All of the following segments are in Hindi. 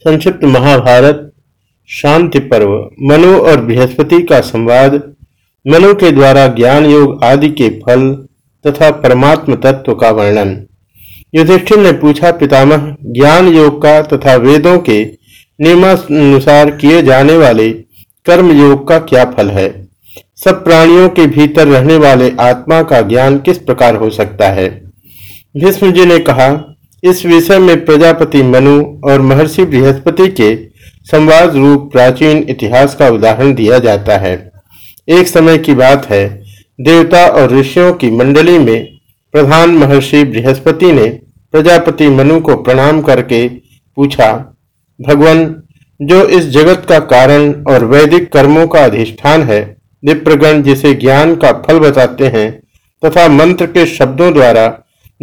संक्षिप्त महाभारत, शांति पर्व, मनु और बृहस्पति का संवाद, मनु के द्वारा ज्ञान योग आदि के फल तथा परमात्म तत्व का वर्णन। युधिष्ठिर ने पूछा, पितामह ज्ञान योग का तथा वेदों के नियमानुसार किए जाने वाले कर्म योग का क्या फल है? सब प्राणियों के भीतर रहने वाले आत्मा का ज्ञान किस प्रकार हो सकता है? भीष्म जी ने कहा इस विषय में प्रजापति मनु और महर्षि बृहस्पति के संवाद रूप प्राचीन इतिहास का उदाहरण दिया जाता है। एक समय की बात है, देवता और ऋषियों की मंडली में प्रधान महर्षि बृहस्पति ने प्रजापति मनु को प्रणाम करके पूछा, भगवान, जो इस जगत का कारण और वैदिक कर्मों का अधिष्ठान है विप्रगण जिसे ज्ञान का फल बताते हैं तथा मंत्र के शब्दों द्वारा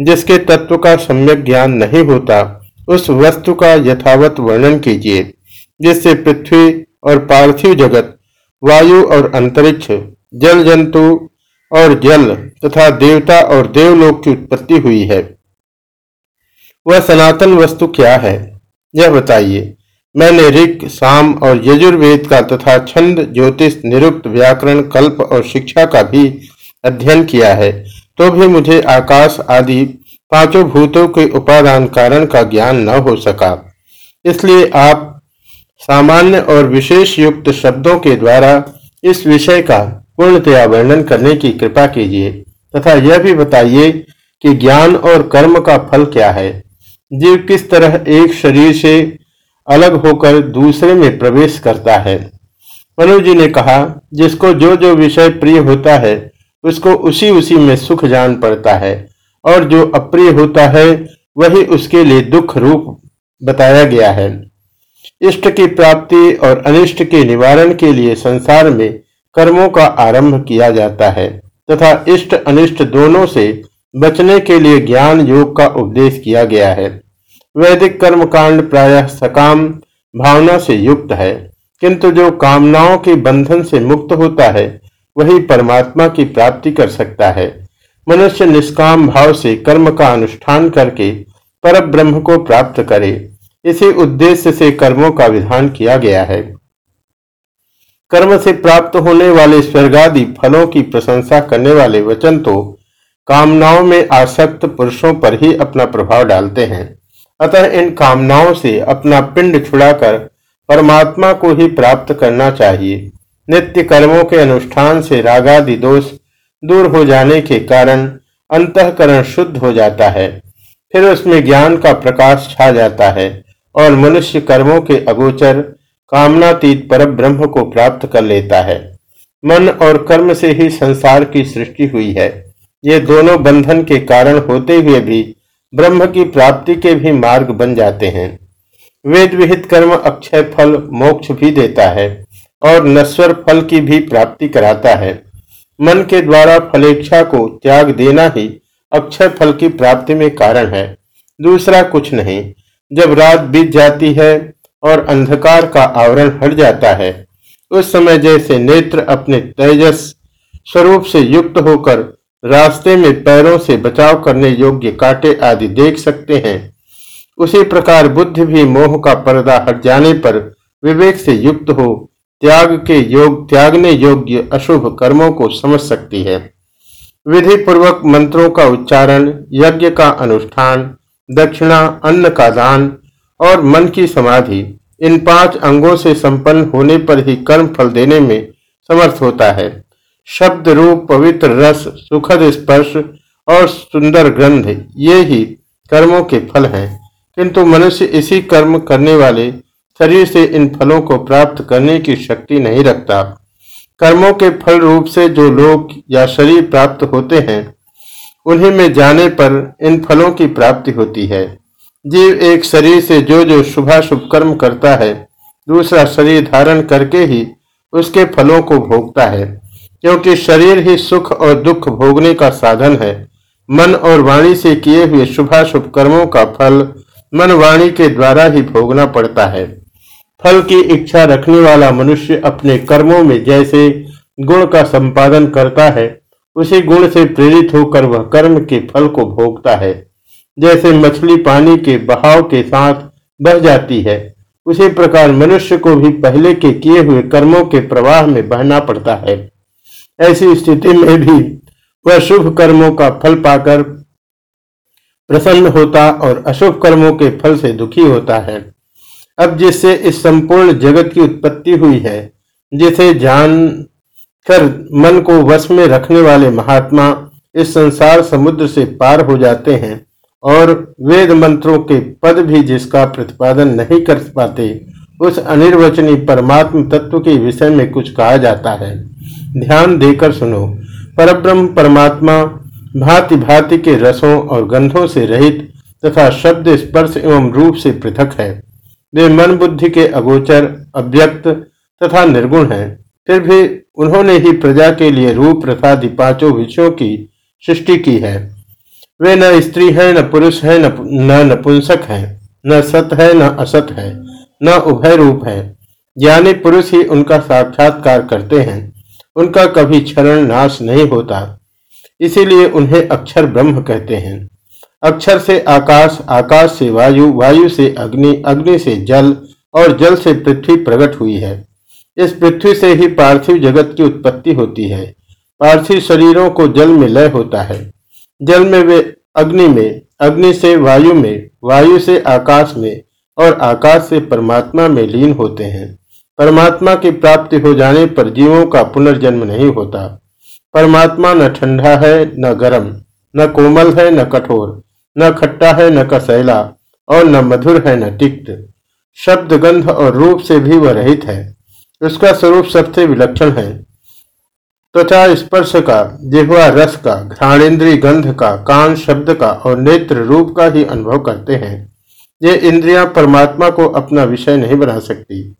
जिसके तत्व का सम्यक ज्ञान नहीं होता, उस वस्तु का यथावत वर्णन कीजिए, जिससे पृथ्वी और पार्थिव जगत, वायु और अंतरिक्ष जल जंतु और जल तथा देवता और देवलोक की उत्पत्ति हुई है। वह सनातन वस्तु क्या है? यह बताइए। मैंने ऋग, साम और यजुर्वेद का तथा छंद, ज्योतिष, निरुक्त, व्याकरण, कल्प और शिक्षा का भी अध्ययन किया है। तो भी मुझे आकाश आदि पाँचों भूतों के उपादान कारण का ज्ञान न हो सका। इसलिए आप सामान्य और विशेष युक्त शब्दों के द्वारा इस विषय का पूर्णतया वर्णन करने की कृपा कीजिए, तथा यह भी बताइए कि ज्ञान और कर्म का फल क्या है। जीव किस तरह एक शरीर से अलग होकर दूसरे में प्रवेश करता है? मनु जी ने कहा, जिसको जो जो विषय प्रिय होता है उसको उसी उसी में सुख जान पड़ता है और जो अप्रिय होता है, वही उसके लिए दुख रूप बताया गया है। इष्ट की प्राप्ति और अनिष्ट के निवारण के लिए संसार में कर्मों का आरंभ किया जाता है तथा इष्ट अनिष्ट दोनों से बचने के लिए ज्ञान योग का उपदेश किया गया है। वैदिक कर्म कांड प्रायः सकाम, भावना से युक्त है, किंतु जो कामनाओं के बंधन से मुक्त होता है वही परमात्मा की प्राप्ति कर सकता है। मनुष्य निष्काम भाव से कर्म का अनुष्ठान करके पर ब्रह्म को प्राप्त करे, इसी उद्देश्य से कर्मों का विधान किया गया है। कर्म से प्राप्त होने वाले स्वर्गादि फलों की प्रशंसा करने वाले वचन तो कामनाओं में आसक्त पुरुषों पर ही अपना प्रभाव डालते हैं। अतः इन कामनाओं से अपना पिंड छुड़ाकर परमात्मा को ही प्राप्त करना चाहिए। नित्य कर्मों के अनुष्ठान से रागादि दोष दूर हो जाने के कारण अंतकरण शुद्ध हो जाता है। फिर उसमें ज्ञान का प्रकाश छा जाता है और मनुष्य कर्मों के अगोचर कामनातीत पर ब्रह्म को प्राप्त कर लेता है। मन और कर्म से ही संसार की सृष्टि हुई है। ये दोनों बंधन के कारण होते हुए भी ब्रह्म की प्राप्ति के भी मार्ग बन जाते हैं। वेद विहित कर्म अक्षय फल मोक्ष भी देता है। और नश्वर फल की भी प्राप्ति कराता है। मन के द्वारा फलेच्छा को त्याग देना ही अक्षय फल की प्राप्ति में कारण है। दूसरा कुछ नहीं। जब रात बीत जाती है और अंधकार का आवरण हट जाता है, उस समय जैसे नेत्र अपने तेजस स्वरूप से युक्त होकर रास्ते में पैरों से बचाव करने योग्य कांटे आदि देख सकते हैं, उसी प्रकार बुद्धि भी मोह का पर्दा हट जाने पर विवेक से युक्त हो त्याग के योग, त्यागने योग्य अशुभ कर्मों को समझ सकती है। विधि पूर्वक मंत्रों का उच्चारण, यज्ञ का अनुष्ठान, दक्षिणा, अन्न का दान और मन की समाधि, इन पाँच अंगों से संपन्न होने पर ही कर्म फल देने में समर्थ होता है। शब्द रूप, पवित्र रस, सुखद स्पर्श और सुंदर ग्रंथ ये ही कर्मों के फल हैं। किंतु मनुष्य इसी कर्म करने वाले शरीर से इन फलों को प्राप्त करने की शक्ति नहीं रखता। कर्मों के फल रूप से जो लोग या शरीर प्राप्त होते हैं, उन्हीं में जाने पर इन फलों की प्राप्ति होती है। जीव एक शरीर से जो जो शुभाशुभ कर्म करता है, दूसरा शरीर धारण करके ही उसके फलों को भोगता है, क्योंकि शरीर ही सुख और दुख भोगने का साधन है। मन और वाणी से किए हुए शुभाशुभ कर्मों का फल मन वाणी के द्वारा ही भोगना पड़ता है। फल की इच्छा रखने वाला मनुष्य अपने कर्मों में जैसे गुण का संपादन करता है, उसी गुण से प्रेरित होकर वह कर्म के फल को भोगता है। जैसे मछली पानी के बहाव के साथ बह जाती है, उसी प्रकार मनुष्य को भी पहले के किए हुए कर्मों के प्रवाह में बहना पड़ता है। ऐसी स्थिति में भी वह शुभ कर्मों का फल पाकर प्रसन्न होता और अशुभ कर्मों के फल से दुखी होता है। अब जिससे इस संपूर्ण जगत की उत्पत्ति हुई है, जिसे जान कर मन को वश में रखने वाले महात्मा इस संसार समुद्र से पार हो जाते हैं और वेद मंत्रों के पद भी जिसका प्रतिपादन नहीं कर पाते, उस अनिर्वचनीय परमात्म तत्व के विषय में कुछ कहा जाता है। ध्यान देकर सुनो, परब्रह्म परमात्मा भांति भांति के रसों और गंधों से रहित तथा शब्द स्पर्श एवं रूप से पृथक है। वे मन बुद्धि के अगोचर, अव्यक्त तथा निर्गुण हैं। फिर भी उन्होंने ही प्रजा के लिए रूप प्रसादी पाँचों विषयों की सृष्टि की है। वे न स्त्री है, न पुरुष है न नपुंसक है, न सत है, न असत है, न उभय रूप है। ज्ञानी पुरुष ही उनका साक्षात्कार करते हैं। उनका कभी क्षरण नाश नहीं होता। इसीलिए उन्हें अक्षर ब्रह्म कहते हैं। अक्षर से आकाश आकाश से वायु वायु से अग्नि अग्नि से जल और जल से पृथ्वी प्रकट हुई है। इस पृथ्वी से ही पार्थिव जगत की उत्पत्ति होती है। पार्थिव शरीरों को जल में लय होता है। जल में वे अग्नि में, अग्नि से वायु में, वायु से आकाश में और आकाश से परमात्मा में लीन होते हैं। परमात्मा की प्राप्ति हो जाने पर जीवों का पुनर्जन्म नहीं होता। परमात्मा न ठंडा है, न गर्म, न कोमल है, न कठोर। न खट्टा है, न कसैला, और न मधुर है, न तिक्त। शब्द गंध और रूप से भी वह रहित है। उसका स्वरूप सबसे विलक्षण है। त्वचा तो स्पर्श का, जिह्वा रस का, घ्राणेन्द्रीय गंध का, कान शब्द का, और नेत्र रूप का ही अनुभव करते हैं। ये इंद्रियाँ परमात्मा को अपना विषय नहीं बना सकती।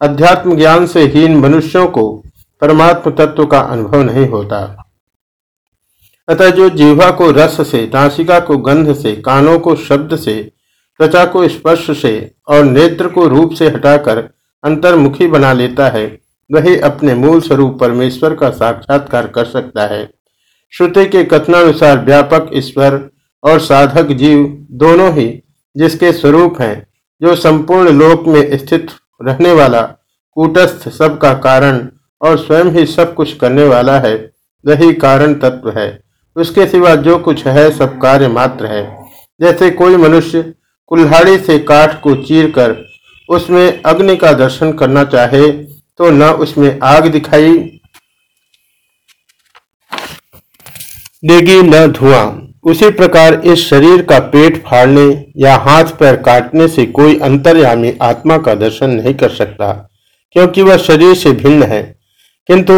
अध्यात्म ज्ञान से हीन मनुष्यों को परमात्म तत्व का अनुभव नहीं होता। अतः जो जीवा को रस से, नासिका को गंध से, कानों को शब्द से, त्वचा को स्पर्श से और नेत्र को रूप से हटाकर अंतर्मुखी बना लेता है, वही अपने मूल स्वरूप परमेश्वर का साक्षात्कार कर सकता है। श्रुति के कथनानुसार व्यापक ईश्वर और साधक जीव दोनों ही जिसके स्वरूप हैं, जो संपूर्ण लोक में स्थित रहने वाला कूटस्थ सब का कारण और स्वयं ही सब कुछ करने वाला है, वही कारण तत्व है। उसके सिवा जो कुछ है, सब कार्य मात्र है। जैसे कोई मनुष्य कुल्हाड़ी से काठ को चीर कर उसमें अग्नि का दर्शन करना चाहे तो न उसमें आग दिखाई। देगी न धुआँ। उसी प्रकार इस शरीर का पेट फाड़ने या हाथ पैर काटने से कोई अंतर्यामी आत्मा का दर्शन नहीं कर सकता, क्योंकि वह शरीर से भिन्न है। किंतु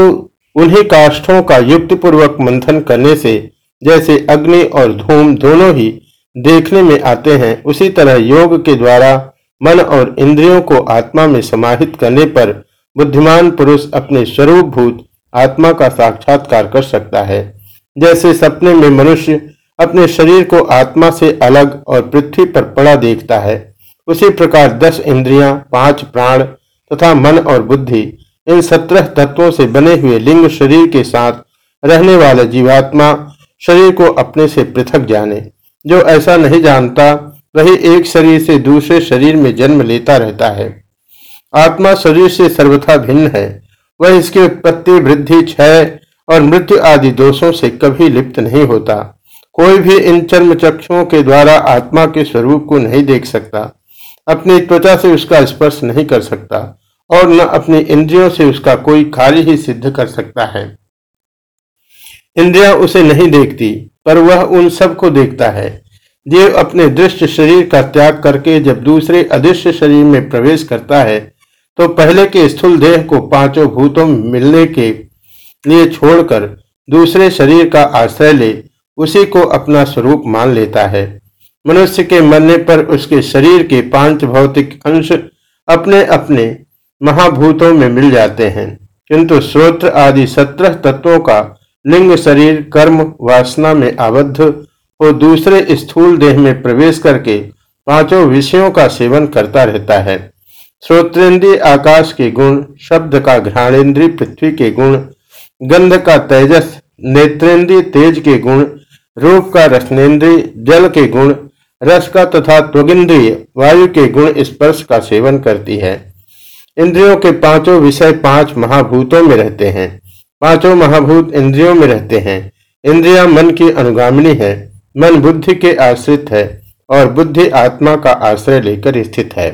उन्हीं काष्ठों का युक्ति पूर्वक मंथन करने से जैसे अग्नि और धूम दोनों ही देखने में आते हैं उसी तरह योग के द्वारा मन और इंद्रियों को आत्मा में समाहित करने पर बुद्धिमान पुरुष अपने स्वरूप भूत आत्मा का साक्षात्कार कर सकता है। जैसे सपने में मनुष्य अपने शरीर को आत्मा से अलग और पृथ्वी पर पड़ा देखता है उसी प्रकार दस इंद्रियाँ, पाँच प्राण तथा मन और बुद्धि इन सत्रह तत्वों से बने हुए लिंग शरीर के साथ रहने वाला जीवात्मा शरीर को अपने से पृथक जाने। जो ऐसा नहीं जानता, वही एक शरीर से दूसरे शरीर में जन्म लेता रहता है। आत्मा शरीर से सर्वथा भिन्न है। वह इसकी उत्पत्ति, वृद्धि, क्षय और मृत्यु आदि दोषों से कभी लिप्त नहीं होता। कोई भी इन चर्म चक्षुओं के द्वारा आत्मा के स्वरूप को नहीं देख सकता। अपनी त्वचा से उसका स्पर्श नहीं कर सकता। और न अपनी इंद्रियों से उसका कोई कार्य ही सिद्ध कर सकता है। इंद्रियाँ उसे नहीं देखती, पर वह उन सबको देखता है। जीव अपने दृष्ट शरीर का त्याग करके जब दूसरे अदृश्य शरीर में प्रवेश करता है तो पहले के स्थूल देह को पाँचों भूतों में मिलने के लिए छोड़कर दूसरे शरीर का आश्रय ले, उसी को अपना स्वरूप मान लेता है। मनुष्य के मरने पर उसके शरीर के पाँच भौतिक अंश अपने अपने महाभूतों में मिल जाते हैं। किंतु श्रोत्र आदि सत्रह तत्वों का लिंग, शरीर, कर्म, वासना में आबद्ध हो दूसरे स्थूल देह में प्रवेश करके पाँचों विषयों का सेवन करता रहता है। श्रोत्रेंद्रिय आकाश के गुण, शब्द का घ्राणेन्द्रीय पृथ्वी के गुण, गंध का तेजस, नेत्रेंद्रिय तेज के गुण, रूप का रसनेन्द्रीय जल के गुण, रस का तथा त्वगिंद्रिय वायु के गुण स्पर्श का सेवन करती है। इंद्रियों के पाँचों विषय पाँच महाभूतों में रहते हैं। पाँचों महाभूत इंद्रियों में रहते हैं। इंद्रिया मन की अनुगामिनी है, मन बुद्धि के आश्रित है और बुद्धि आत्मा का आश्रय लेकर स्थित है।